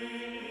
Amen.